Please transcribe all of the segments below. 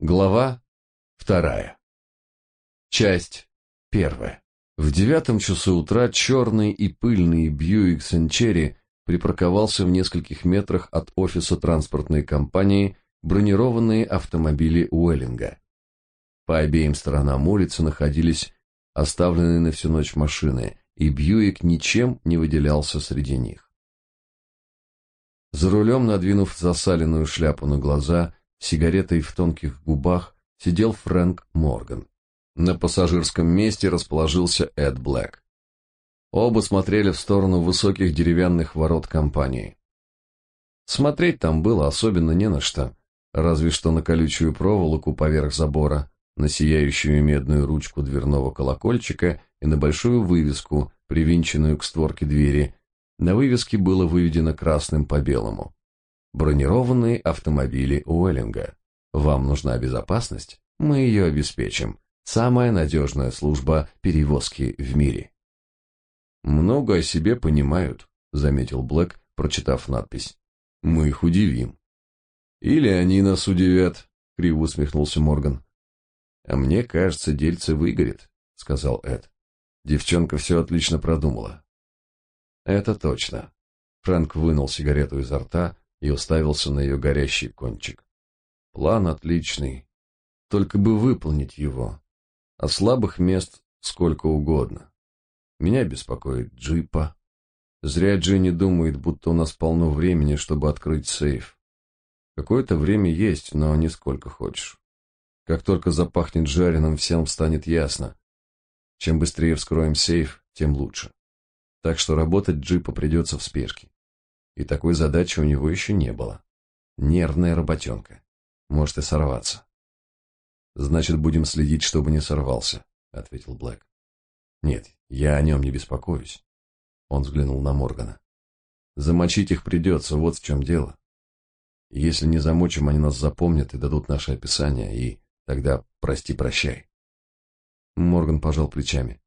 Глава вторая. Часть первая. В девятом часу утра черный и пыльный Бьюик Сенчери припарковался в нескольких метрах от офиса транспортной компании бронированные автомобили Уэллинга. По обеим сторонам улицы находились оставленные на всю ночь машины, и Бьюик ничем не выделялся среди них. За рулем, надвинув засаленную шляпу на глаза, сигаретой в тонких губах сидел Фрэнк Морган. На пассажирском месте расположился Эд Блэк. Оба смотрели в сторону высоких деревянных ворот компании. Смотреть там было особенно не на что, разве что на колючую проволоку поверх забора, на сияющую медную ручку дверного колокольчика и на большую вывеску, привинченную к створке двери. На вывеске было выведено красным по белому. Бронированные автомобили Уэллинга. Вам нужна безопасность? Мы ее обеспечим. Самая надежная служба перевозки в мире. Много о себе понимают, заметил Блэк, прочитав надпись. Мы их удивим. Или они нас удивят, криво усмехнулся Морган. А мне кажется, дельце выгорит, сказал Эд. Девчонка все отлично продумала. Это точно. Фрэнк вынул сигарету изо рта и уставился на ее горящий кончик. План отличный, только бы выполнить его. А слабых мест сколько угодно. Меня беспокоит джипа. Зря Джинни думает, будто у нас полно времени, чтобы открыть сейф. Какое-то время есть, но не сколько хочешь. Как только запахнет жареным, всем станет ясно. Чем быстрее вскроем сейф, тем лучше. Так что работать джипа придется в спешке и такой задачи у него еще не было. Нервная работенка. Может и сорваться. Значит, будем следить, чтобы не сорвался, ответил Блэк. Нет, я о нем не беспокоюсь. Он взглянул на Моргана. Замочить их придется, вот в чем дело. Если не замочим, они нас запомнят и дадут наше описание, и тогда прости-прощай. Морган пожал плечами.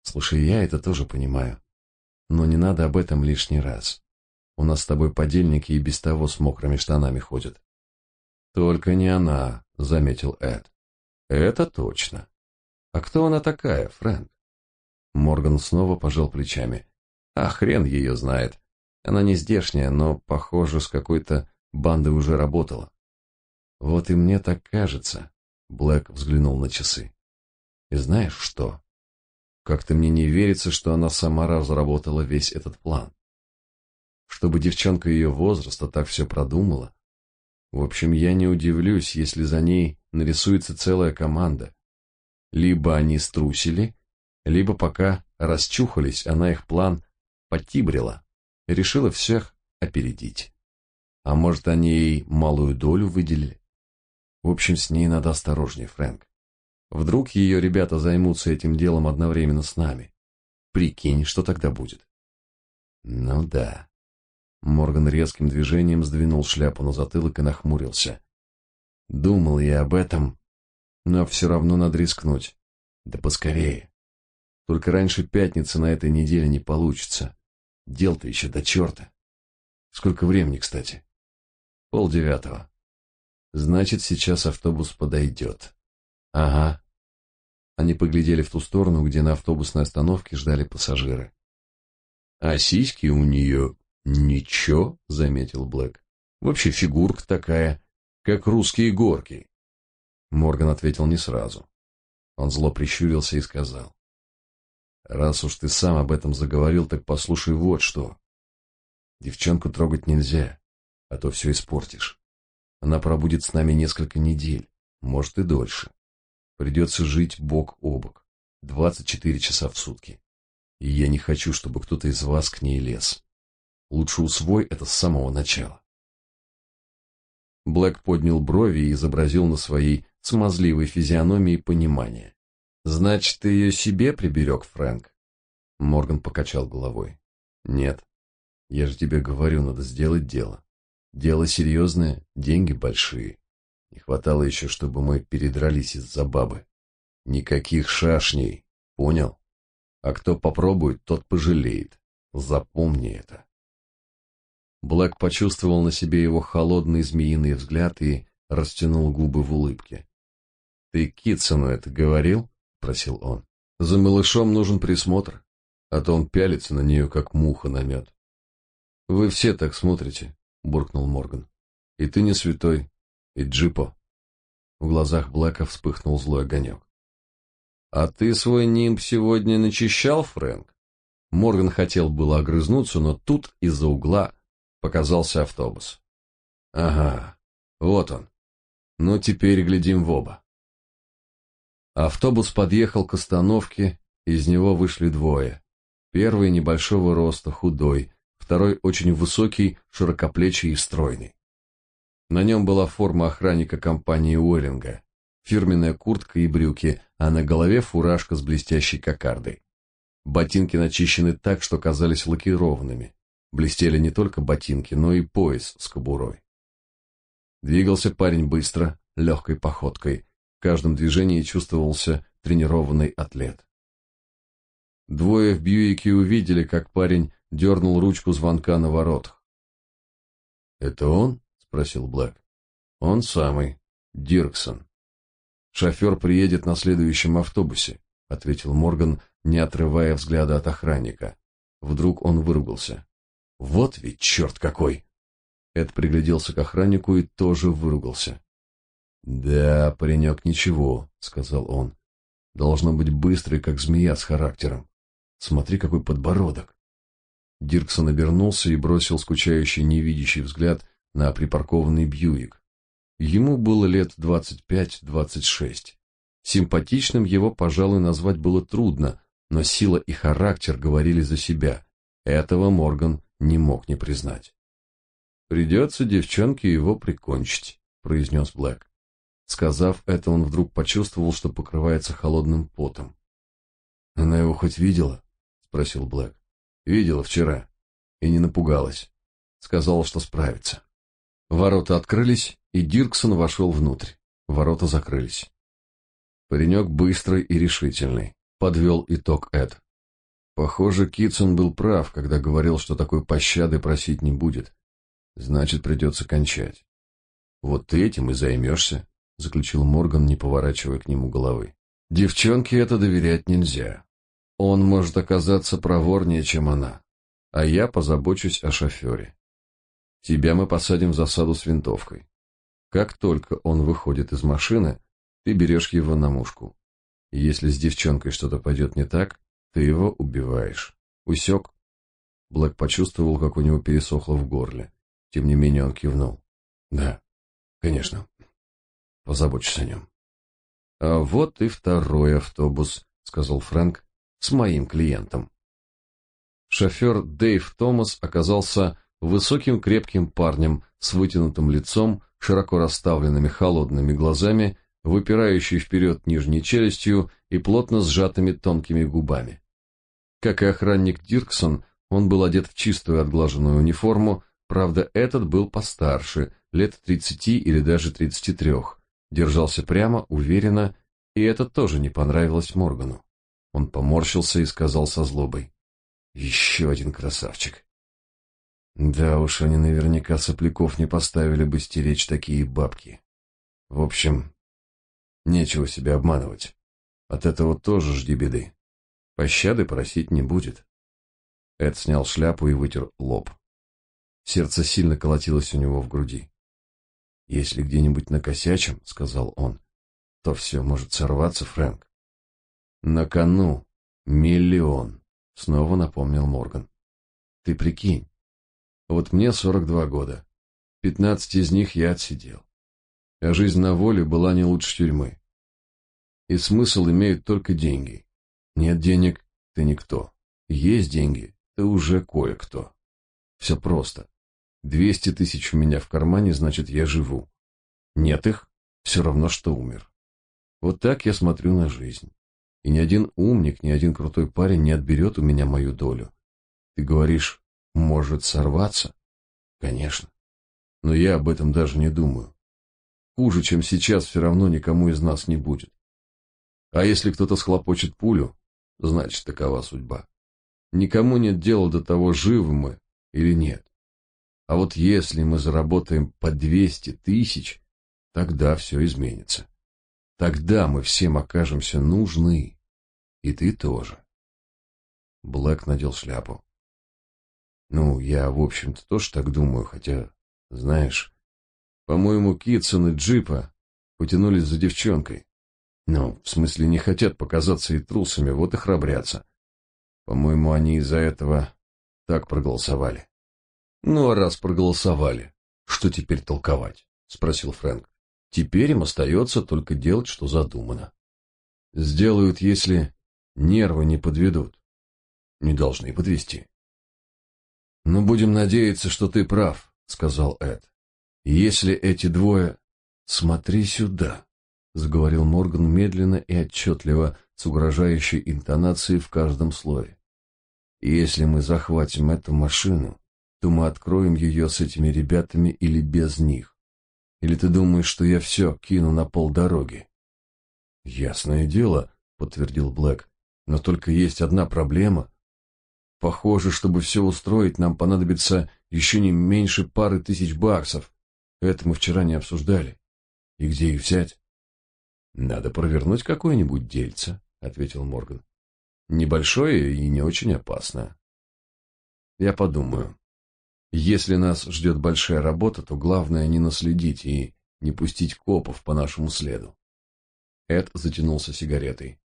Слушай, я это тоже понимаю. Но не надо об этом лишний раз. У нас с тобой подельники и без того с мокрыми штанами ходят. Только не она, заметил Эд. Это точно. А кто она такая, Фрэнк? Морган снова пожал плечами. А хрен ее знает. Она не здешняя, но, похоже, с какой-то бандой уже работала. Вот и мне так кажется. Блэк взглянул на часы. И знаешь что? Как-то мне не верится, что она сама разработала весь этот план чтобы девчонка ее возраста так все продумала. В общем, я не удивлюсь, если за ней нарисуется целая команда. Либо они струсили, либо пока расчухались, она их план потибрила решила всех опередить. А может, они ей малую долю выделили? В общем, с ней надо осторожнее, Фрэнк. Вдруг ее ребята займутся этим делом одновременно с нами. Прикинь, что тогда будет. Ну да. Морган резким движением сдвинул шляпу на затылок и нахмурился. Думал я об этом, но все равно надо рискнуть. Да поскорее. Только раньше пятницы на этой неделе не получится. Дел-то еще до черта. Сколько времени, кстати? Пол девятого. Значит, сейчас автобус подойдет. Ага. Они поглядели в ту сторону, где на автобусной остановке ждали пассажиры. А сиськи у нее Ничего, заметил Блэк. Вообще фигурка такая, как русские горки. Морган ответил не сразу. Он зло прищурился и сказал: "Раз уж ты сам об этом заговорил, так послушай вот что. Девчонку трогать нельзя, а то все испортишь. Она пробудет с нами несколько недель, может и дольше. Придется жить бок о бок, двадцать четыре часа в сутки. И я не хочу, чтобы кто-то из вас к ней лез. Лучше усвой это с самого начала. Блэк поднял брови и изобразил на своей смазливой физиономии понимание. Значит, ты ее себе приберег, Фрэнк? Морган покачал головой. Нет. Я же тебе говорю, надо сделать дело. Дело серьезное, деньги большие. Не хватало еще, чтобы мы передрались из-за бабы. Никаких шашней, понял? А кто попробует, тот пожалеет. Запомни это. Блэк почувствовал на себе его холодный змеиный взгляд и растянул губы в улыбке. Ты Китсону это говорил? просил он. За малышом нужен присмотр, а то он пялится на нее, как муха на мед. Вы все так смотрите, буркнул Морган. И ты не святой, и Джипо. В глазах Блэка вспыхнул злой огонек. А ты свой нимб сегодня начищал, Фрэнк? Морган хотел было огрызнуться, но тут из-за угла показался автобус. Ага, вот он. Ну, теперь глядим в оба. Автобус подъехал к остановке, из него вышли двое. Первый небольшого роста, худой, второй очень высокий, широкоплечий и стройный. На нем была форма охранника компании Уорринга, фирменная куртка и брюки, а на голове фуражка с блестящей кокардой. Ботинки начищены так, что казались лакированными. Блестели не только ботинки, но и пояс с кобурой. Двигался парень быстро, легкой походкой. В каждом движении чувствовался тренированный атлет. Двое в Бьюике увидели, как парень дернул ручку звонка на воротах. «Это он?» — спросил Блэк. «Он самый, Дирксон. Шофер приедет на следующем автобусе», — ответил Морган, не отрывая взгляда от охранника. Вдруг он выругался. «Вот ведь черт какой!» Эд пригляделся к охраннику и тоже выругался. «Да, паренек, ничего», — сказал он. «Должно быть быстрый, как змея с характером. Смотри, какой подбородок». Дирксон обернулся и бросил скучающий невидящий взгляд на припаркованный Бьюик. Ему было лет двадцать пять-двадцать шесть. Симпатичным его, пожалуй, назвать было трудно, но сила и характер говорили за себя. Этого Морган не мог не признать. Придется девчонке его прикончить, произнес Блэк. Сказав это, он вдруг почувствовал, что покрывается холодным потом. Она его хоть видела? спросил Блэк. Видела вчера и не напугалась. Сказала, что справится. Ворота открылись, и Дирксон вошел внутрь. Ворота закрылись. Паренек быстрый и решительный, подвел итог Эд. Похоже, Китсон был прав, когда говорил, что такой пощады просить не будет. Значит, придется кончать. Вот ты этим и займешься, заключил Морган, не поворачивая к нему головы. Девчонке это доверять нельзя. Он может оказаться проворнее, чем она. А я позабочусь о шофере. Тебя мы посадим в засаду с винтовкой. Как только он выходит из машины, ты берешь его на мушку. Если с девчонкой что-то пойдет не так, ты его убиваешь. Усек? Блэк почувствовал, как у него пересохло в горле. Тем не менее он кивнул. Да, конечно. Позабочусь о нем. А вот и второй автобус, сказал Фрэнк, с моим клиентом. Шофер Дэйв Томас оказался высоким крепким парнем с вытянутым лицом, широко расставленными холодными глазами, выпирающей вперед нижней челюстью и плотно сжатыми тонкими губами. Как и охранник Дирксон, он был одет в чистую отглаженную униформу, правда, этот был постарше, лет тридцати или даже тридцати трех. Держался прямо, уверенно, и это тоже не понравилось Моргану. Он поморщился и сказал со злобой. «Еще один красавчик». Да уж, они наверняка сопляков не поставили бы стеречь такие бабки. В общем, нечего себя обманывать. От этого тоже жди беды. Пощады просить не будет. Эд снял шляпу и вытер лоб. Сердце сильно колотилось у него в груди. «Если где-нибудь накосячим, — сказал он, — то все может сорваться, Фрэнк». «На кону миллион», — снова напомнил Морган. «Ты прикинь, вот мне сорок два года. Пятнадцать из них я отсидел. А жизнь на воле была не лучше тюрьмы. И смысл имеют только деньги. Нет денег — ты никто. Есть деньги — ты уже кое-кто. Все просто. Двести тысяч у меня в кармане, значит, я живу. Нет их — все равно, что умер. Вот так я смотрю на жизнь. И ни один умник, ни один крутой парень не отберет у меня мою долю. Ты говоришь, может сорваться? Конечно. Но я об этом даже не думаю. Хуже, чем сейчас, все равно никому из нас не будет. А если кто-то схлопочет пулю, значит, такова судьба. Никому нет дела до того, живы мы или нет. А вот если мы заработаем по 200 тысяч, Тогда все изменится. Тогда мы всем окажемся нужны. И ты тоже. Блэк надел шляпу. Ну, я, в общем-то, тоже так думаю, хотя, знаешь, по-моему, Китсон и Джипа потянулись за девчонкой. Ну, в смысле, не хотят показаться и трусами, вот и храбрятся. По-моему, они из-за этого так проголосовали. Ну, а раз проголосовали, что теперь толковать? Спросил Фрэнк. Теперь им остается только делать, что задумано. Сделают, если нервы не подведут. Не должны подвести. «Ну, будем надеяться, что ты прав», — сказал Эд. «Если эти двое...» «Смотри сюда», — заговорил Морган медленно и отчетливо, с угрожающей интонацией в каждом слове. «Если мы захватим эту машину, то мы откроем ее с этими ребятами или без них. Или ты думаешь, что я все кину на полдороги?» «Ясное дело», — подтвердил Блэк, — «но только есть одна проблема. Похоже, чтобы все устроить, нам понадобится еще не меньше пары тысяч баксов. Это мы вчера не обсуждали. И где их взять? Надо провернуть какое-нибудь дельце, ответил Морган. Небольшое и не очень опасное. Я подумаю. Если нас ждет большая работа, то главное не наследить и не пустить копов по нашему следу. Эд затянулся сигаретой.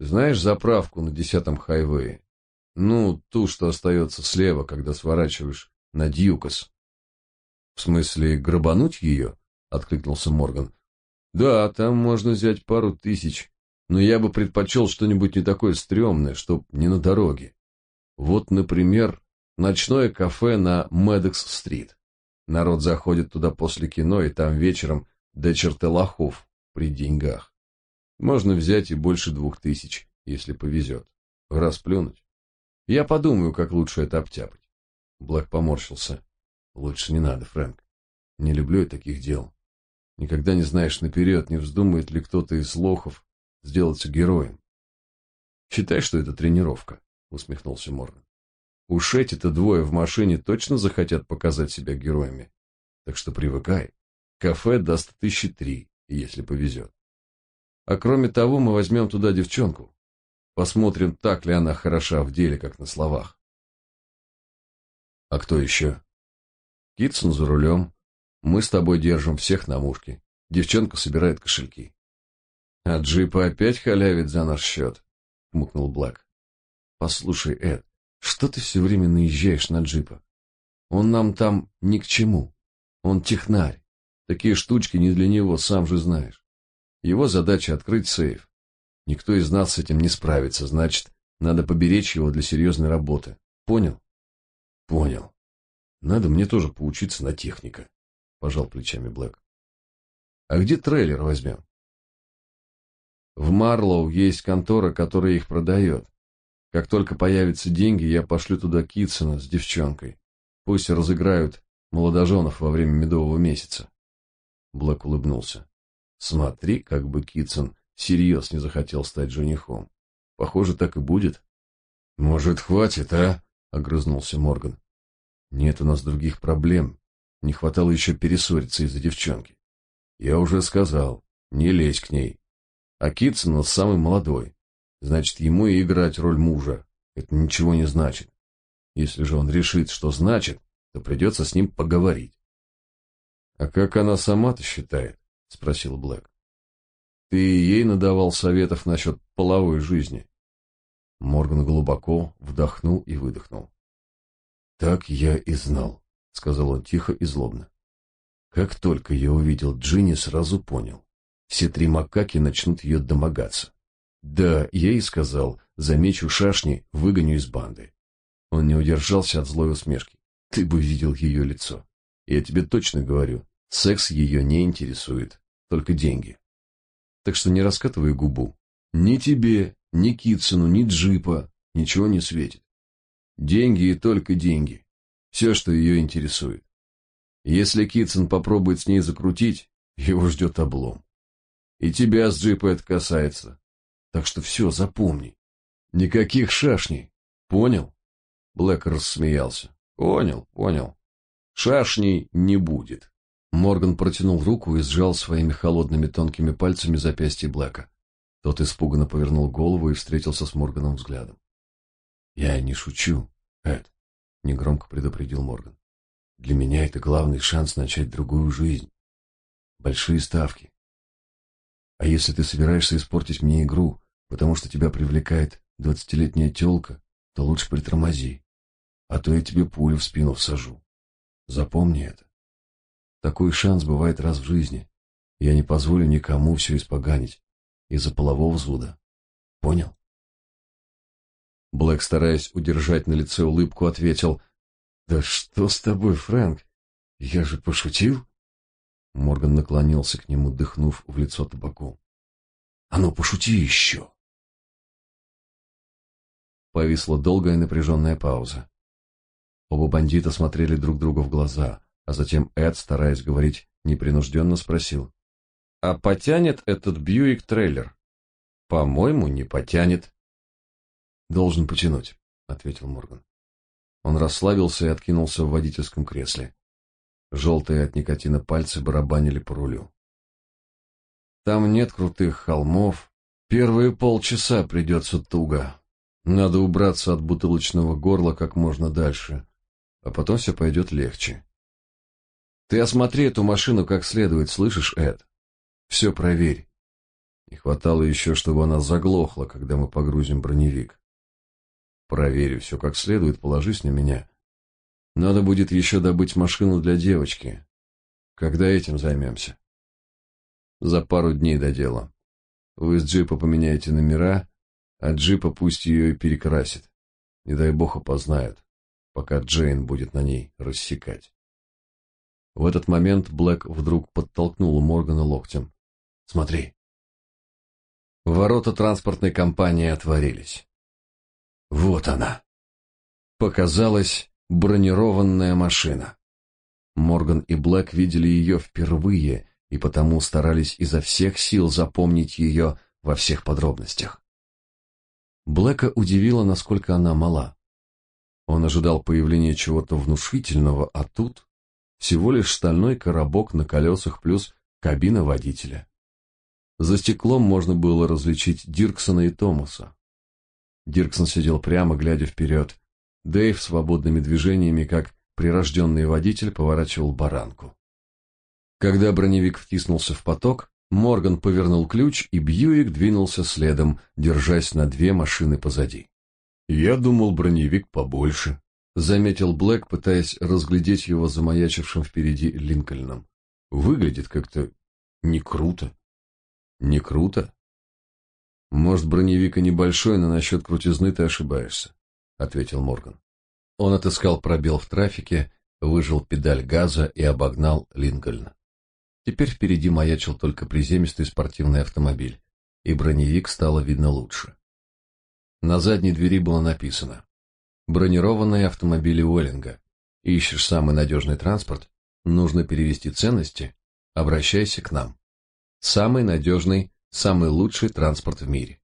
Знаешь заправку на десятом хайвее? Ну, ту, что остается слева, когда сворачиваешь на Дьюкас. В смысле, грабануть ее? Откликнулся Морган. Да, там можно взять пару тысяч, но я бы предпочел что-нибудь не такое стрёмное, чтоб не на дороге. Вот, например, ночное кафе на Медекс-стрит. Народ заходит туда после кино, и там вечером до черты лохов при деньгах. Можно взять и больше двух тысяч, если повезет. Расплюнуть. Я подумаю, как лучше это обтяпать. Блэк поморщился. Лучше не надо, Фрэнк. Не люблю я таких дел. Никогда не знаешь наперед, не вздумает ли кто-то из лохов сделаться героем. Считай, что это тренировка, усмехнулся Морган. Уж эти-то двое в машине точно захотят показать себя героями. Так что привыкай. Кафе даст тысячи три, если повезет. А кроме того, мы возьмем туда девчонку. Посмотрим, так ли она хороша в деле, как на словах. А кто еще? Китсон за рулем. Мы с тобой держим всех на мушке. Девчонка собирает кошельки. А джипа опять халявит за наш счет, — хмыкнул Блэк. Послушай, Эд, что ты все время наезжаешь на джипа? Он нам там ни к чему. Он технарь. Такие штучки не для него, сам же знаешь. Его задача открыть сейф. Никто из нас с этим не справится, значит, надо поберечь его для серьезной работы. Понял? Понял. Надо мне тоже поучиться на техника, пожал плечами Блэк. А где трейлер возьмем? В Марлоу есть контора, которая их продает. Как только появятся деньги, я пошлю туда Китсона с девчонкой. Пусть разыграют молодоженов во время медового месяца. Блэк улыбнулся. Смотри, как бы Китсон всерьез не захотел стать женихом. Похоже, так и будет. Может, хватит, а? огрызнулся Морган. Нет у нас других проблем. Не хватало еще перессориться из-за девчонки. Я уже сказал, не лезь к ней. А Китсон у самый молодой. Значит, ему и играть роль мужа. Это ничего не значит. Если же он решит, что значит, то придется с ним поговорить. — А как она сама-то считает? — спросил Блэк. Ты ей надавал советов насчет половой жизни. Морган глубоко вдохнул и выдохнул. Так я и знал, сказал он тихо и злобно. Как только я увидел Джинни, сразу понял. Все три макаки начнут ее домогаться. Да, я и сказал, замечу шашни, выгоню из банды. Он не удержался от злой усмешки. Ты бы видел ее лицо. Я тебе точно говорю, секс ее не интересует, только деньги так что не раскатывай губу. Ни тебе, ни Китсону, ни Джипа ничего не светит. Деньги и только деньги. Все, что ее интересует. Если Китсон попробует с ней закрутить, его ждет облом. И тебя с Джипа это касается. Так что все, запомни. Никаких шашней. Понял? Блэк рассмеялся. Понял, понял. Шашней не будет. Морган протянул руку и сжал своими холодными тонкими пальцами запястье Блэка. Тот испуганно повернул голову и встретился с Морганом взглядом. «Я не шучу, Эд», — негромко предупредил Морган. «Для меня это главный шанс начать другую жизнь. Большие ставки. А если ты собираешься испортить мне игру, потому что тебя привлекает двадцатилетняя тёлка, то лучше притормози, а то я тебе пулю в спину всажу. Запомни это. Такой шанс бывает раз в жизни. Я не позволю никому все испоганить из-за полового взвода. Понял? Блэк, стараясь удержать на лице улыбку, ответил: "Да что с тобой, Фрэнк? Я же пошутил". Морган наклонился к нему, дыхнув в лицо табаку. "А ну, пошути еще!» Повисла долгая напряженная пауза. Оба бандита смотрели друг другу в глаза, а затем Эд, стараясь говорить непринужденно, спросил: "А потянет этот Бьюик трейлер?" "По-моему, не потянет". "Должен потянуть", ответил Морган. Он расслабился и откинулся в водительском кресле. Желтые от никотина пальцы барабанили по рулю. Там нет крутых холмов. Первые полчаса придется туго. Надо убраться от бутылочного горла как можно дальше, а потом все пойдет легче. Ты осмотри эту машину как следует, слышишь, Эд? Все проверь. Не хватало еще, чтобы она заглохла, когда мы погрузим броневик. Проверю все как следует, положись на меня. Надо будет еще добыть машину для девочки. Когда этим займемся? За пару дней до дела. Вы с джипа поменяете номера, а джипа пусть ее и перекрасит. Не дай бог опознают, пока Джейн будет на ней рассекать. В этот момент Блэк вдруг подтолкнул Моргана локтем. «Смотри». Ворота транспортной компании отворились. Вот она. Показалась бронированная машина. Морган и Блэк видели ее впервые и потому старались изо всех сил запомнить ее во всех подробностях. Блэка удивило, насколько она мала. Он ожидал появления чего-то внушительного, а тут всего лишь стальной коробок на колесах плюс кабина водителя. За стеклом можно было различить Дирксона и Томаса. Дирксон сидел прямо, глядя вперед. Дэйв свободными движениями, как прирожденный водитель, поворачивал баранку. Когда броневик втиснулся в поток, Морган повернул ключ, и Бьюик двинулся следом, держась на две машины позади. Я думал, броневик побольше, заметил Блэк, пытаясь разглядеть его замаячившим впереди Линкольном. Выглядит как-то не круто. Не круто? Может, броневик и небольшой, но насчет крутизны ты ошибаешься, ответил Морган. Он отыскал пробел в трафике, выжал педаль газа и обогнал Линкольна. Теперь впереди маячил только приземистый спортивный автомобиль, и броневик стало видно лучше. На задней двери было написано Бронированные автомобили Уэллинга. Ищешь самый надежный транспорт? Нужно перевести ценности? Обращайся к нам. Самый надежный, самый лучший транспорт в мире.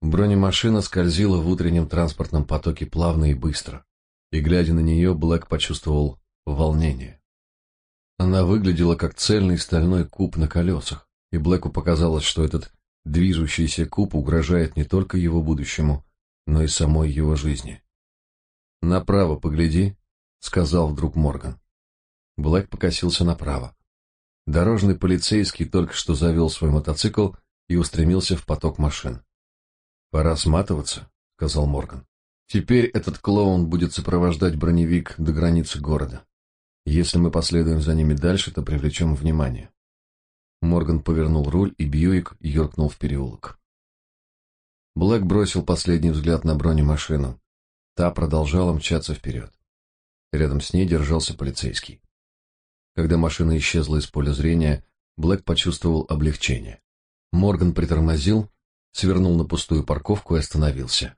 Бронемашина скользила в утреннем транспортном потоке плавно и быстро, и, глядя на нее, Блэк почувствовал волнение. Она выглядела как цельный стальной куб на колесах, и Блэку показалось, что этот движущийся куб угрожает не только его будущему, но и самой его жизни. «Направо погляди», — сказал вдруг Морган. Блэк покосился направо. Дорожный полицейский только что завел свой мотоцикл и устремился в поток машин. «Пора сматываться», — сказал Морган. «Теперь этот клоун будет сопровождать броневик до границы города. Если мы последуем за ними дальше, то привлечем внимание». Морган повернул руль, и Бьюик юркнул в переулок. Блэк бросил последний взгляд на бронемашину. Та продолжала мчаться вперед. Рядом с ней держался полицейский. Когда машина исчезла из поля зрения, Блэк почувствовал облегчение. Морган притормозил, свернул на пустую парковку и остановился.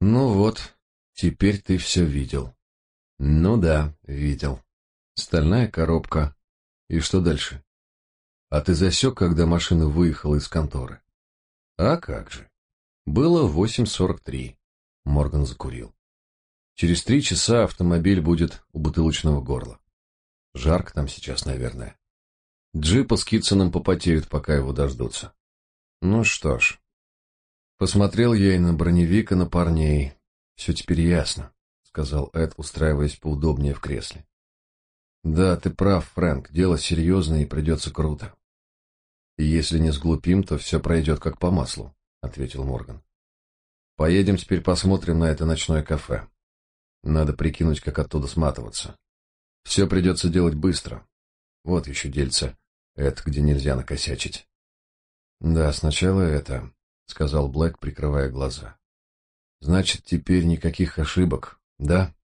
Ну вот, теперь ты все видел. Ну да, видел. Стальная коробка. И что дальше? А ты засек, когда машина выехала из конторы? А как же? Было 8.43. Морган закурил. Через три часа автомобиль будет у бутылочного горла. Жарко там сейчас, наверное. Джипа с Китсоном попотеют, пока его дождутся. Ну что ж. Посмотрел я и на броневик, и на парней. Все теперь ясно, сказал Эд, устраиваясь поудобнее в кресле. Да, ты прав, Фрэнк, дело серьезное и придется круто. И если не сглупим, то все пройдет как по маслу, ответил Морган. Поедем теперь посмотрим на это ночное кафе. Надо прикинуть, как оттуда сматываться. Все придется делать быстро. Вот еще дельце, это где нельзя накосячить. Да, сначала это, сказал Блэк, прикрывая глаза. Значит, теперь никаких ошибок, да?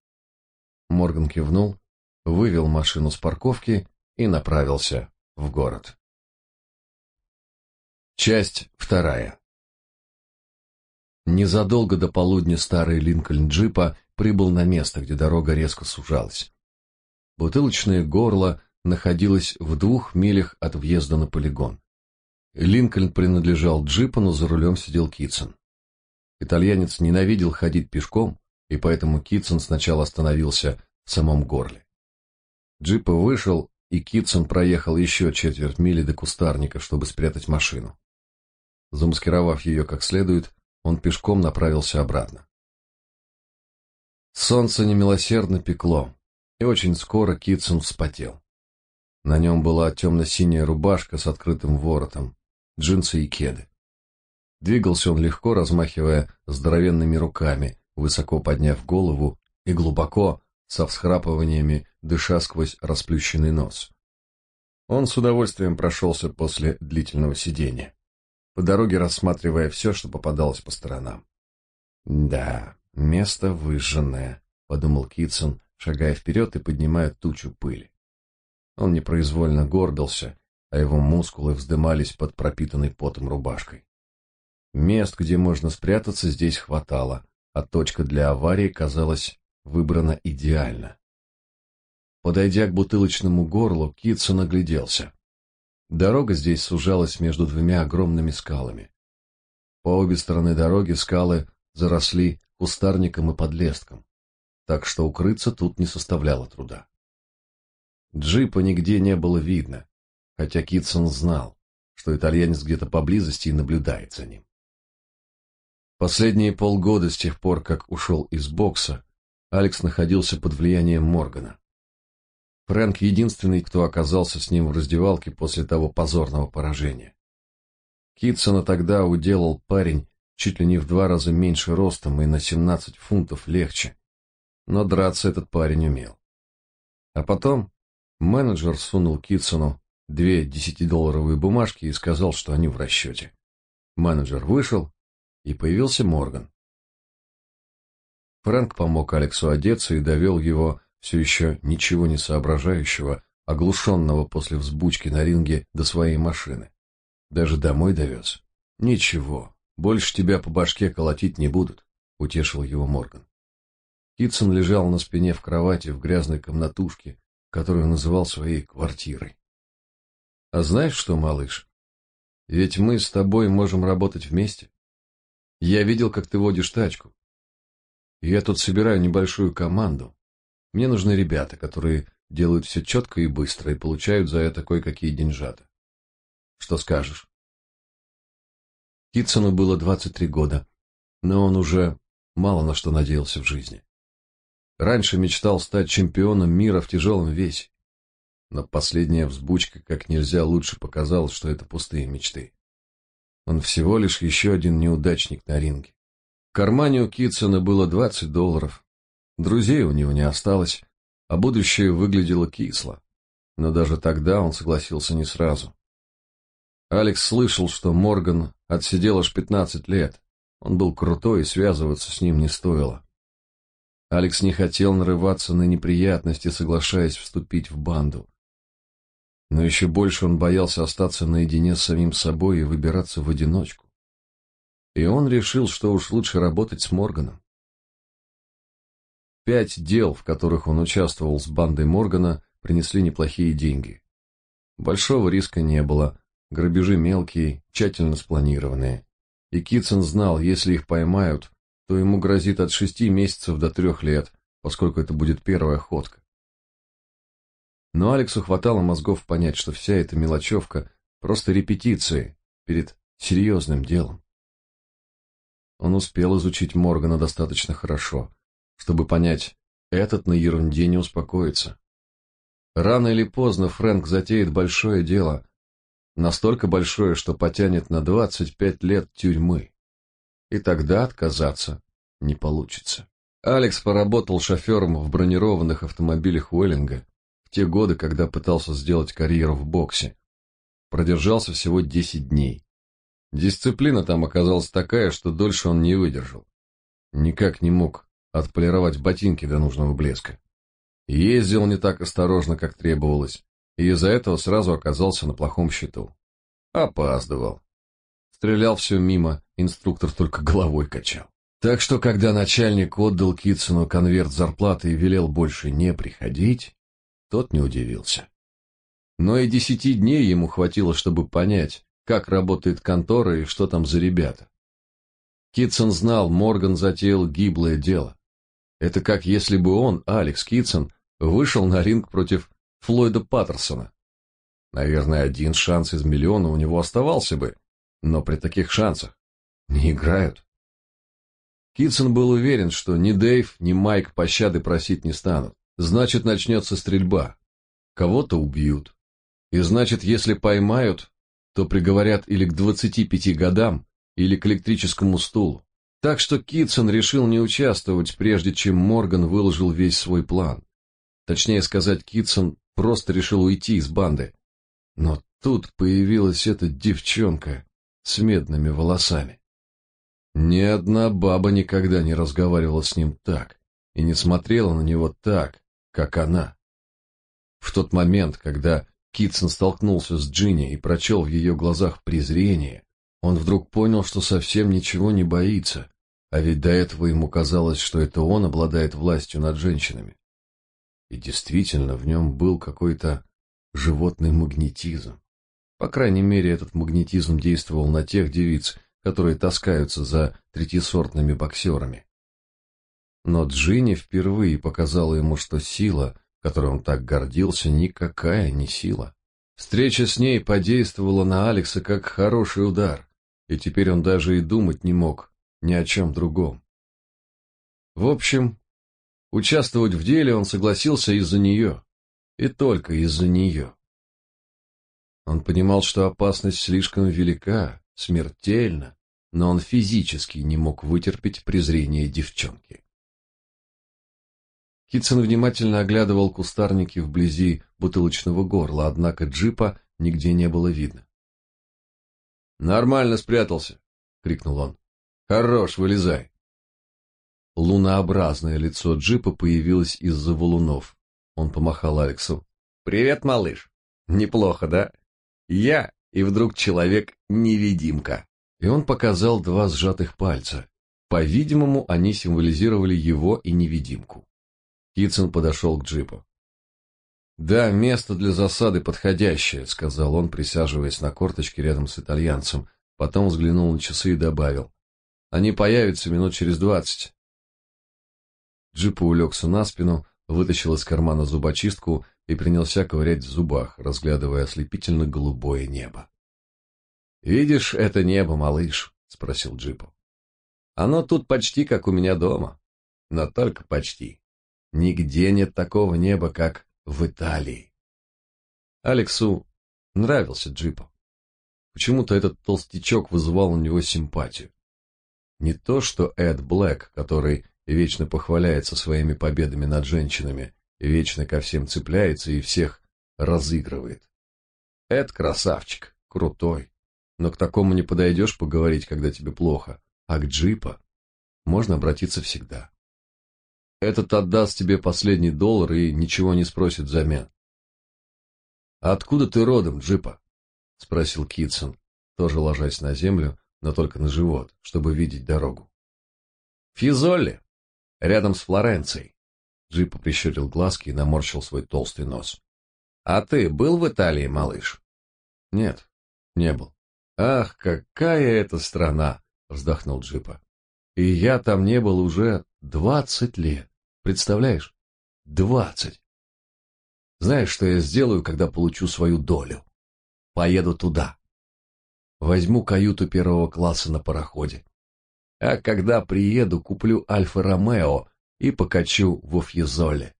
Морган кивнул, вывел машину с парковки и направился в город. Часть вторая. Незадолго до полудня старый Линкольн джипа прибыл на место, где дорога резко сужалась. Бутылочное горло находилось в двух милях от въезда на полигон. Линкольн принадлежал джипу, но за рулем сидел Китсон. Итальянец ненавидел ходить пешком, и поэтому Китсон сначала остановился в самом горле. Джипа вышел, и Китсон проехал еще четверть мили до кустарника, чтобы спрятать машину. Замаскировав ее как следует, он пешком направился обратно. Солнце немилосердно пекло, и очень скоро Китсон вспотел. На нем была темно-синяя рубашка с открытым воротом, джинсы и кеды. Двигался он легко, размахивая здоровенными руками, высоко подняв голову и глубоко, со всхрапываниями, дыша сквозь расплющенный нос. Он с удовольствием прошелся после длительного сидения, по дороге рассматривая все, что попадалось по сторонам. «Да, место выжженное», — подумал Китсон, шагая вперед и поднимая тучу пыли. Он непроизвольно горбился, а его мускулы вздымались под пропитанной потом рубашкой. Мест, где можно спрятаться, здесь хватало, а точка для аварии казалась выбрана идеально. Подойдя к бутылочному горлу, Китсон огляделся. Дорога здесь сужалась между двумя огромными скалами. По обе стороны дороги скалы заросли кустарником и подлестком, так что укрыться тут не составляло труда. Джипа нигде не было видно, хотя Китсон знал, что итальянец где-то поблизости и наблюдает за ним. Последние полгода с тех пор, как ушел из бокса, Алекс находился под влиянием Моргана. Фрэнк единственный, кто оказался с ним в раздевалке после того позорного поражения. Китсона тогда уделал парень чуть ли не в два раза меньше ростом и на 17 фунтов легче. Но драться этот парень умел. А потом менеджер сунул Китсону две десятидолларовые бумажки и сказал, что они в расчете. Менеджер вышел, и появился Морган. Фрэнк помог Алексу одеться и довел его, все еще ничего не соображающего, оглушенного после взбучки на ринге до своей машины. Даже домой довез. Ничего, больше тебя по башке колотить не будут, утешил его Морган. Китсон лежал на спине в кровати в грязной комнатушке, которую называл своей квартирой. А знаешь что, малыш? Ведь мы с тобой можем работать вместе. Я видел, как ты водишь тачку. Я тут собираю небольшую команду. Мне нужны ребята, которые делают все четко и быстро и получают за это кое-какие деньжата. Что скажешь? Китсону было 23 года, но он уже мало на что надеялся в жизни. Раньше мечтал стать чемпионом мира в тяжелом весе, но последняя взбучка как нельзя лучше показала, что это пустые мечты. Он всего лишь еще один неудачник на ринге. В кармане у Китсона было 20 долларов. Друзей у него не осталось, а будущее выглядело кисло. Но даже тогда он согласился не сразу. Алекс слышал, что Морган отсидел аж 15 лет. Он был крутой, и связываться с ним не стоило. Алекс не хотел нарываться на неприятности, соглашаясь вступить в банду. Но еще больше он боялся остаться наедине с самим собой и выбираться в одиночку. И он решил, что уж лучше работать с Морганом. Пять дел, в которых он участвовал с бандой Моргана, принесли неплохие деньги. Большого риска не было, грабежи мелкие, тщательно спланированные. И Китсон знал, если их поймают, то ему грозит от шести месяцев до трех лет, поскольку это будет первая ходка. Но Алексу хватало мозгов понять, что вся эта мелочевка — просто репетиции перед серьезным делом. Он успел изучить Моргана достаточно хорошо, чтобы понять, этот на ерунде не успокоится. Рано или поздно Фрэнк затеет большое дело, настолько большое, что потянет на 25 лет тюрьмы. И тогда отказаться не получится. Алекс поработал шофером в бронированных автомобилях Уэллинга в те годы, когда пытался сделать карьеру в боксе. Продержался всего 10 дней. Дисциплина там оказалась такая, что дольше он не выдержал. Никак не мог отполировать ботинки до нужного блеска. Ездил не так осторожно, как требовалось, и из-за этого сразу оказался на плохом счету. Опаздывал. Стрелял все мимо, инструктор только головой качал. Так что, когда начальник отдал Китсону конверт зарплаты и велел больше не приходить, тот не удивился. Но и десяти дней ему хватило, чтобы понять, как работает контора и что там за ребята. Китсон знал, Морган затеял гиблое дело. Это как если бы он, Алекс Китсон, вышел на ринг против Флойда Паттерсона. Наверное, один шанс из миллиона у него оставался бы, но при таких шансах не играют. Китсон был уверен, что ни Дэйв, ни Майк пощады просить не станут. Значит, начнется стрельба. Кого-то убьют. И значит, если поймают, то приговорят или к 25 годам, или к электрическому стулу. Так что Китсон решил не участвовать, прежде чем Морган выложил весь свой план. Точнее сказать, Китсон просто решил уйти из банды. Но тут появилась эта девчонка с медными волосами. Ни одна баба никогда не разговаривала с ним так и не смотрела на него так, как она. В тот момент, когда Китсон столкнулся с Джинни и прочел в ее глазах презрение, он вдруг понял, что совсем ничего не боится, а ведь до этого ему казалось, что это он обладает властью над женщинами. И действительно, в нем был какой-то животный магнетизм. По крайней мере, этот магнетизм действовал на тех девиц, которые таскаются за третьесортными боксерами. Но Джинни впервые показала ему, что сила, которой он так гордился, никакая не сила. Встреча с ней подействовала на Алекса как хороший удар и теперь он даже и думать не мог ни о чем другом. В общем, участвовать в деле он согласился из-за нее, и только из-за нее. Он понимал, что опасность слишком велика, смертельна, но он физически не мог вытерпеть презрение девчонки. Китсон внимательно оглядывал кустарники вблизи бутылочного горла, однако джипа нигде не было видно. Нормально спрятался, крикнул он. Хорош, вылезай. Лунообразное лицо джипа появилось из-за валунов. Он помахал Алексу. Привет, малыш. Неплохо, да? Я и вдруг человек-невидимка. И он показал два сжатых пальца. По-видимому, они символизировали его и невидимку. Китсон подошел к джипу. Да, место для засады подходящее, сказал он, присаживаясь на корточке рядом с итальянцем. Потом взглянул на часы и добавил: Они появятся минут через двадцать. Джип улегся на спину, вытащил из кармана зубочистку и принялся ковырять в зубах, разглядывая ослепительно голубое небо. Видишь это небо, малыш? спросил Джипу. Оно тут почти как у меня дома, но только почти. Нигде нет такого неба, как в Италии. Алексу нравился Джипа. Почему-то этот толстячок вызывал у него симпатию. Не то, что Эд Блэк, который вечно похваляется своими победами над женщинами, вечно ко всем цепляется и всех разыгрывает. Эд красавчик, крутой, но к такому не подойдешь поговорить, когда тебе плохо, а к Джипа можно обратиться всегда. Этот отдаст тебе последний доллар и ничего не спросит взамен. «Откуда ты родом, Джипа?» — спросил Китсон, тоже ложась на землю, но только на живот, чтобы видеть дорогу. «Физолли, рядом с Флоренцией». Джипа прищурил глазки и наморщил свой толстый нос. «А ты был в Италии, малыш?» «Нет, не был». «Ах, какая это страна!» — вздохнул Джипа. «И я там не был уже двадцать лет». Представляешь? Двадцать. Знаешь, что я сделаю, когда получу свою долю? Поеду туда. Возьму каюту первого класса на пароходе. А когда приеду, куплю Альфа-Ромео и покачу в Офьезоле.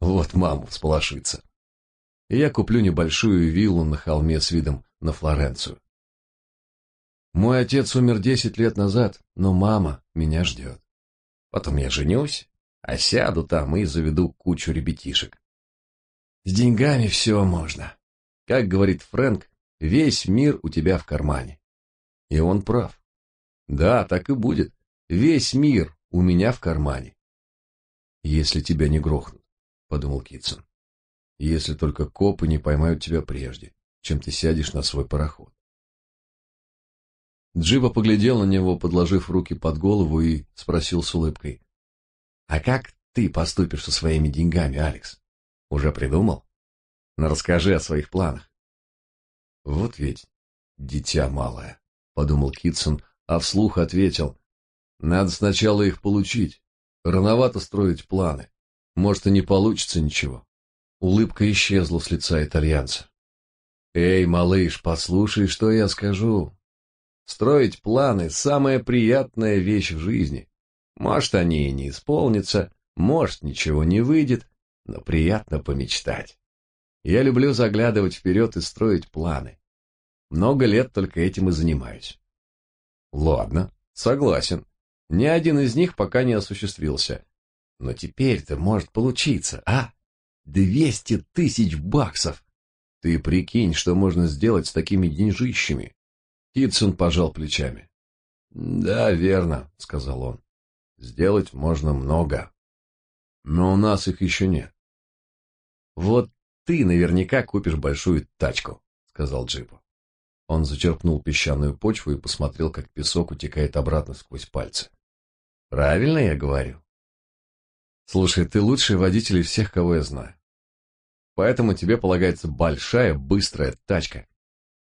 Вот маму всполошится. И я куплю небольшую виллу на холме с видом на Флоренцию. Мой отец умер десять лет назад, но мама меня ждет. Потом я женюсь, а сяду там и заведу кучу ребятишек. С деньгами все можно. Как говорит Фрэнк, весь мир у тебя в кармане. И он прав. Да, так и будет. Весь мир у меня в кармане. Если тебя не грохнут, подумал Китсон. Если только копы не поймают тебя прежде, чем ты сядешь на свой пароход. Джиба поглядел на него, подложив руки под голову и спросил с улыбкой: "А как ты поступишь со своими деньгами, Алекс? Уже придумал? Ну расскажи о своих планах". Вот ведь дитя малое, подумал Китсон, а вслух ответил: "Надо сначала их получить. Рановато строить планы. Может, и не получится ничего". Улыбка исчезла с лица итальянца. Эй, малыш, послушай, что я скажу. Строить планы – самая приятная вещь в жизни. Может, они и не исполнятся, может, ничего не выйдет, но приятно помечтать. Я люблю заглядывать вперед и строить планы. Много лет только этим и занимаюсь. Ладно, согласен. Ни один из них пока не осуществился. Но теперь-то может получиться, а? Двести тысяч баксов! Ты прикинь, что можно сделать с такими деньжищами. Китсон пожал плечами. Да, верно, сказал он. Сделать можно много. Но у нас их еще нет. Вот ты наверняка купишь большую тачку, сказал Джипу. Он зачерпнул песчаную почву и посмотрел, как песок утекает обратно сквозь пальцы. Правильно я говорю? Слушай, ты лучший водитель из всех, кого я знаю. Поэтому тебе полагается большая, быстрая тачка,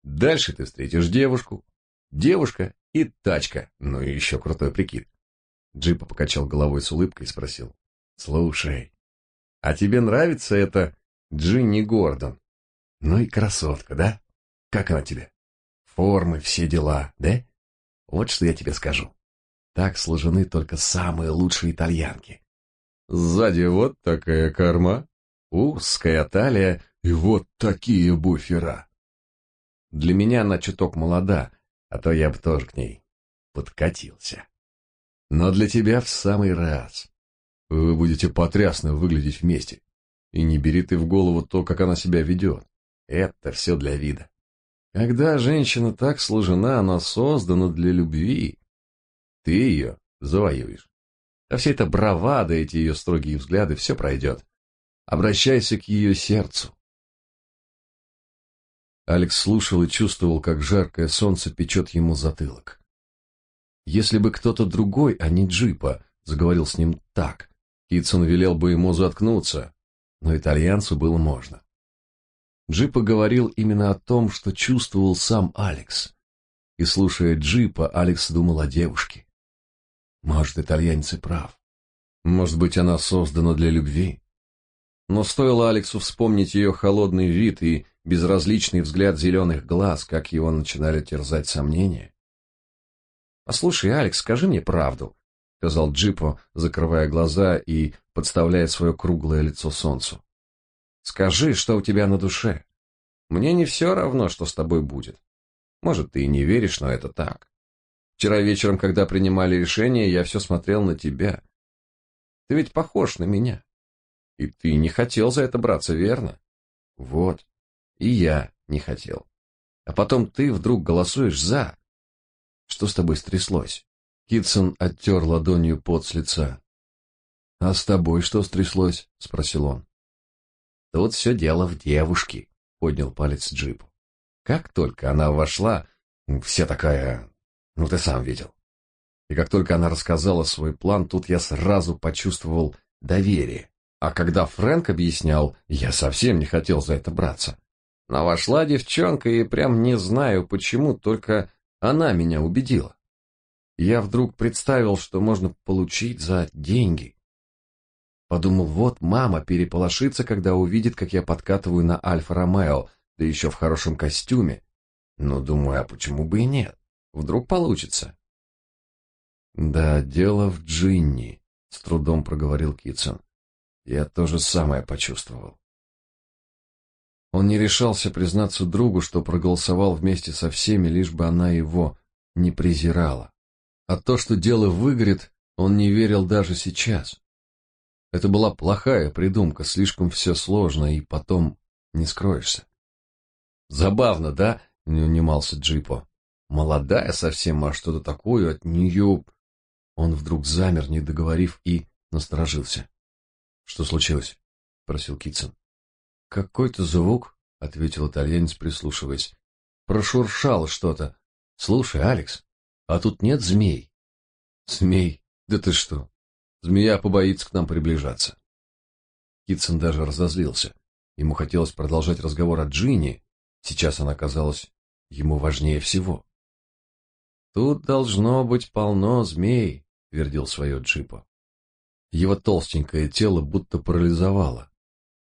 Дальше ты встретишь девушку, девушка и тачка, ну и еще крутой прикид. Джипа покачал головой с улыбкой и спросил. Слушай, а тебе нравится эта Джинни Гордон? Ну и красотка, да? Как она тебе? Формы, все дела, да? Вот что я тебе скажу. Так сложены только самые лучшие итальянки. Сзади вот такая корма, узкая талия и вот такие буфера. Для меня она чуток молода, а то я бы тоже к ней подкатился. Но для тебя в самый раз. Вы будете потрясно выглядеть вместе. И не бери ты в голову то, как она себя ведет. Это все для вида. Когда женщина так сложена, она создана для любви. Ты ее завоюешь. А все это бравада, эти ее строгие взгляды, все пройдет. Обращайся к ее сердцу. Алекс слушал и чувствовал, как жаркое солнце печет ему затылок. Если бы кто-то другой, а не Джипа, заговорил с ним так, Китсон велел бы ему заткнуться, но итальянцу было можно. Джипа говорил именно о том, что чувствовал сам Алекс. И слушая Джипа, Алекс думал о девушке. Может, итальянец и прав. Может быть, она создана для любви. Но стоило Алексу вспомнить ее холодный вид и безразличный взгляд зеленых глаз, как его начинали терзать сомнения. «Послушай, Алекс, скажи мне правду», — сказал Джипо, закрывая глаза и подставляя свое круглое лицо солнцу. «Скажи, что у тебя на душе. Мне не все равно, что с тобой будет. Может, ты и не веришь, но это так. Вчера вечером, когда принимали решение, я все смотрел на тебя. Ты ведь похож на меня. И ты не хотел за это браться, верно? Вот. И я не хотел. А потом ты вдруг голосуешь за. Что с тобой стряслось? Китсон оттер ладонью пот с лица. А с тобой что стряслось? спросил он. Тут все дело в девушке, поднял палец Джип. Как только она вошла, вся такая, ну ты сам видел. И как только она рассказала свой план, тут я сразу почувствовал доверие. А когда Фрэнк объяснял, я совсем не хотел за это браться. Но вошла девчонка, и прям не знаю почему, только она меня убедила. Я вдруг представил, что можно получить за деньги. Подумал, вот мама переполошится, когда увидит, как я подкатываю на Альфа-Ромео, да еще в хорошем костюме. Но думаю, а почему бы и нет? Вдруг получится. Да, дело в Джинни, с трудом проговорил Китсон. Я то же самое почувствовал. Он не решался признаться другу, что проголосовал вместе со всеми, лишь бы она его не презирала. А то, что дело выгорит, он не верил даже сейчас. Это была плохая придумка, слишком все сложно, и потом не скроешься. Забавно, да? Не унимался Джипо. Молодая совсем, а что-то такое от нее... Он вдруг замер, не договорив, и насторожился. Что случилось? спросил Китсон. Какой-то звук, ответил итальянец, прислушиваясь. Прошуршало что-то. Слушай, Алекс, а тут нет змей? Змей? Да ты что? Змея побоится к нам приближаться. Китсон даже разозлился. Ему хотелось продолжать разговор о Джинни. Сейчас она казалась ему важнее всего. Тут должно быть полно змей, твердил свое Джипо. Его толстенькое тело будто парализовало.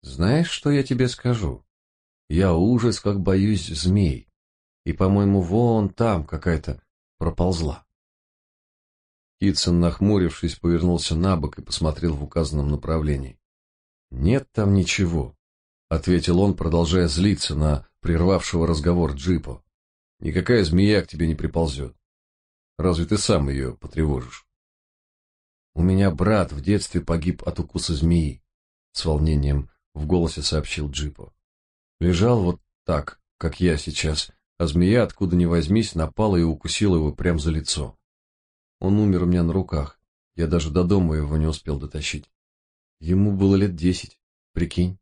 Знаешь, что я тебе скажу? Я ужас как боюсь змей. И, по-моему, вон там какая-то проползла. Китсон, нахмурившись, повернулся на бок и посмотрел в указанном направлении. «Нет там ничего», — ответил он, продолжая злиться на прервавшего разговор джипа. «Никакая змея к тебе не приползет. Разве ты сам ее потревожишь?» «У меня брат в детстве погиб от укуса змеи», — с волнением в голосе сообщил джипа. «Лежал вот так, как я сейчас, а змея, откуда ни возьмись, напала и укусила его прямо за лицо. Он умер у меня на руках. Я даже до дома его не успел дотащить. Ему было лет десять, прикинь.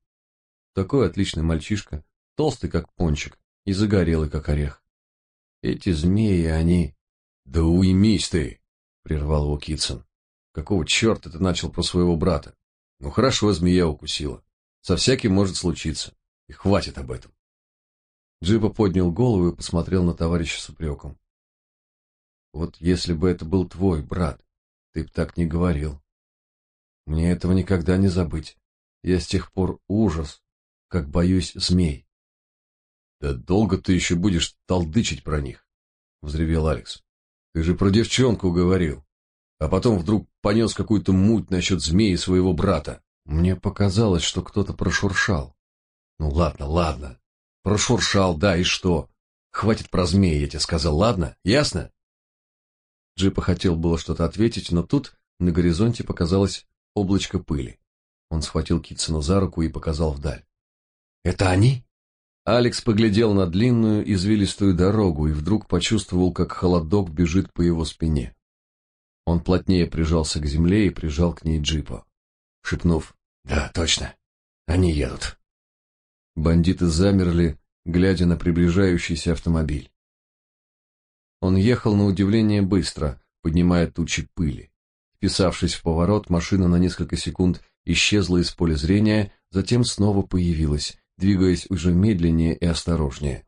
Такой отличный мальчишка, толстый как пончик и загорелый как орех. Эти змеи, они... Да уймись ты, прервал его Китсон. Какого черта ты начал про своего брата? Ну хорошо, змея укусила. Со всяким может случиться. И хватит об этом. Джипа поднял голову и посмотрел на товарища с упреком. Вот если бы это был твой брат, ты б так не говорил. Мне этого никогда не забыть. Я с тех пор ужас, как боюсь змей. Да долго ты еще будешь толдычить про них? взревел Алекс. Ты же про девчонку говорил. А потом вдруг понес какую-то муть насчет змеи своего брата. Мне показалось, что кто-то прошуршал. Ну ладно, ладно. Прошуршал, да, и что? Хватит про змеи, я тебе сказал, ладно? Ясно? Джипа хотел было что-то ответить, но тут на горизонте показалось облачко пыли. Он схватил Китсона за руку и показал вдаль. «Это они?» Алекс поглядел на длинную извилистую дорогу и вдруг почувствовал, как холодок бежит по его спине. Он плотнее прижался к земле и прижал к ней джипа, шепнув «Да, точно, они едут». Бандиты замерли, глядя на приближающийся автомобиль. Он ехал на удивление быстро, поднимая тучи пыли. Вписавшись в поворот, машина на несколько секунд исчезла из поля зрения, затем снова появилась, двигаясь уже медленнее и осторожнее.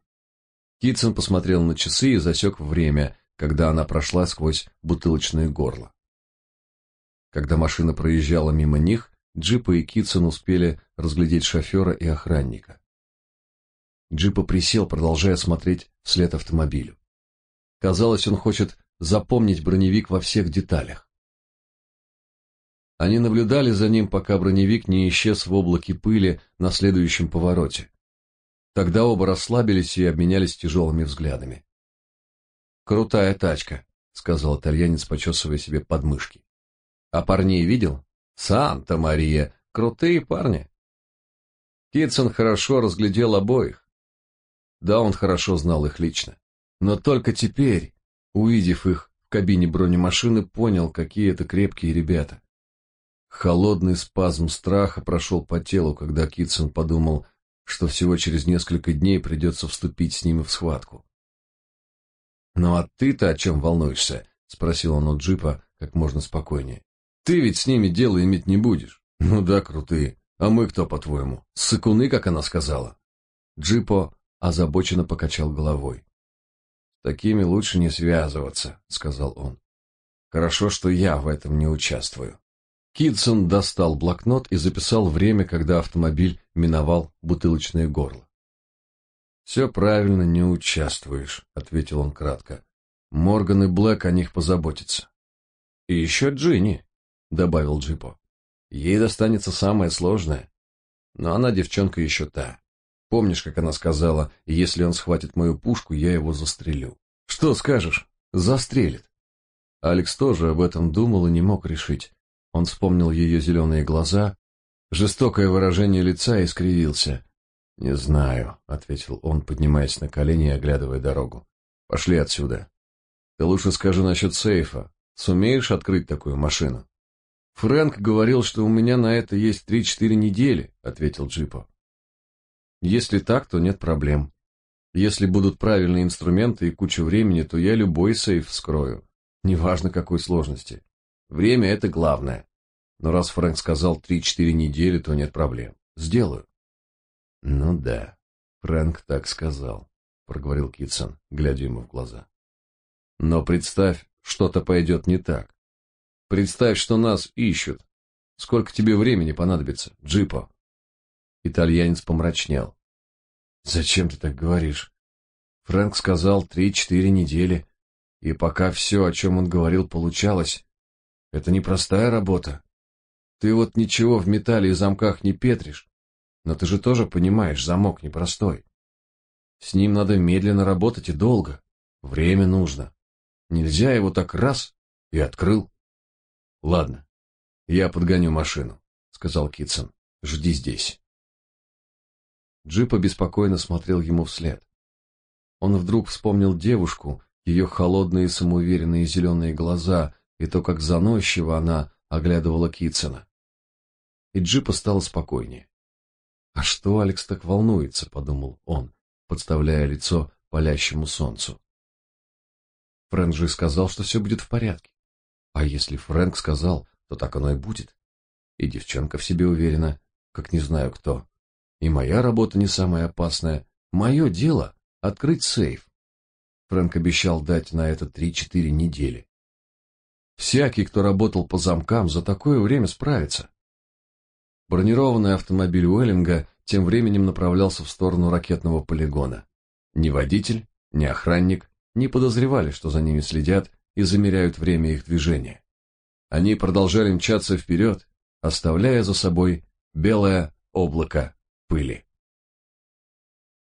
Китсон посмотрел на часы и засек время, когда она прошла сквозь бутылочное горло. Когда машина проезжала мимо них, Джипа и Китсон успели разглядеть шофера и охранника. Джипа присел, продолжая смотреть вслед автомобилю. Казалось, он хочет запомнить броневик во всех деталях. Они наблюдали за ним, пока броневик не исчез в облаке пыли на следующем повороте. Тогда оба расслабились и обменялись тяжелыми взглядами. «Крутая тачка», — сказал итальянец, почесывая себе подмышки. «А парней видел? Санта-Мария! Крутые парни!» Китсон хорошо разглядел обоих. Да, он хорошо знал их лично. Но только теперь, увидев их в кабине бронемашины, понял, какие это крепкие ребята. Холодный спазм страха прошел по телу, когда Китсон подумал, что всего через несколько дней придется вступить с ними в схватку. «Ну а ты-то о чем волнуешься?» — спросил он у джипа как можно спокойнее. «Ты ведь с ними дело иметь не будешь». «Ну да, крутые. А мы кто, по-твоему? Сыкуны, как она сказала?» Джипо озабоченно покачал головой такими лучше не связываться, сказал он. Хорошо, что я в этом не участвую. Китсон достал блокнот и записал время, когда автомобиль миновал бутылочное горло. «Все правильно, не участвуешь», — ответил он кратко. «Морган и Блэк о них позаботятся». «И еще Джинни», — добавил Джипо. «Ей достанется самое сложное. Но она девчонка еще та. Помнишь, как она сказала, если он схватит мою пушку, я его застрелю? Что скажешь? Застрелит». Алекс тоже об этом думал и не мог решить. Он вспомнил ее зеленые глаза, жестокое выражение лица и скривился. «Не знаю», — ответил он, поднимаясь на колени и оглядывая дорогу. «Пошли отсюда. Ты лучше скажи насчет сейфа. Сумеешь открыть такую машину?» «Фрэнк говорил, что у меня на это есть три-четыре недели», — ответил Джипо. «Если так, то нет проблем. Если будут правильные инструменты и куча времени, то я любой сейф вскрою, неважно какой сложности. Время — это главное. Но раз Фрэнк сказал три-четыре недели, то нет проблем. Сделаю. Ну да, Фрэнк так сказал, проговорил Китсон, глядя ему в глаза. Но представь, что-то пойдет не так. Представь, что нас ищут. Сколько тебе времени понадобится, Джипо? Итальянец помрачнел. Зачем ты так говоришь? Фрэнк сказал три-четыре недели, и пока все, о чем он говорил, получалось, это непростая работа. Ты вот ничего в металле и замках не петришь, но ты же тоже понимаешь, замок непростой. С ним надо медленно работать и долго. Время нужно. Нельзя его так раз и открыл. Ладно, я подгоню машину, сказал Китсон. Жди здесь. Джип обеспокоенно смотрел ему вслед. Он вдруг вспомнил девушку, ее холодные самоуверенные зеленые глаза, и то, как заносчиво она оглядывала Китсона. И Джипа стало спокойнее. «А что Алекс так волнуется?» — подумал он, подставляя лицо палящему солнцу. Фрэнк же сказал, что все будет в порядке. А если Фрэнк сказал, то так оно и будет. И девчонка в себе уверена, как не знаю кто. И моя работа не самая опасная. Мое дело — открыть сейф. Фрэнк обещал дать на это три-четыре недели. Всякий, кто работал по замкам, за такое время справится. Бронированный автомобиль Уэллинга тем временем направлялся в сторону ракетного полигона. Ни водитель, ни охранник не подозревали, что за ними следят и замеряют время их движения. Они продолжали мчаться вперед, оставляя за собой белое облако пыли.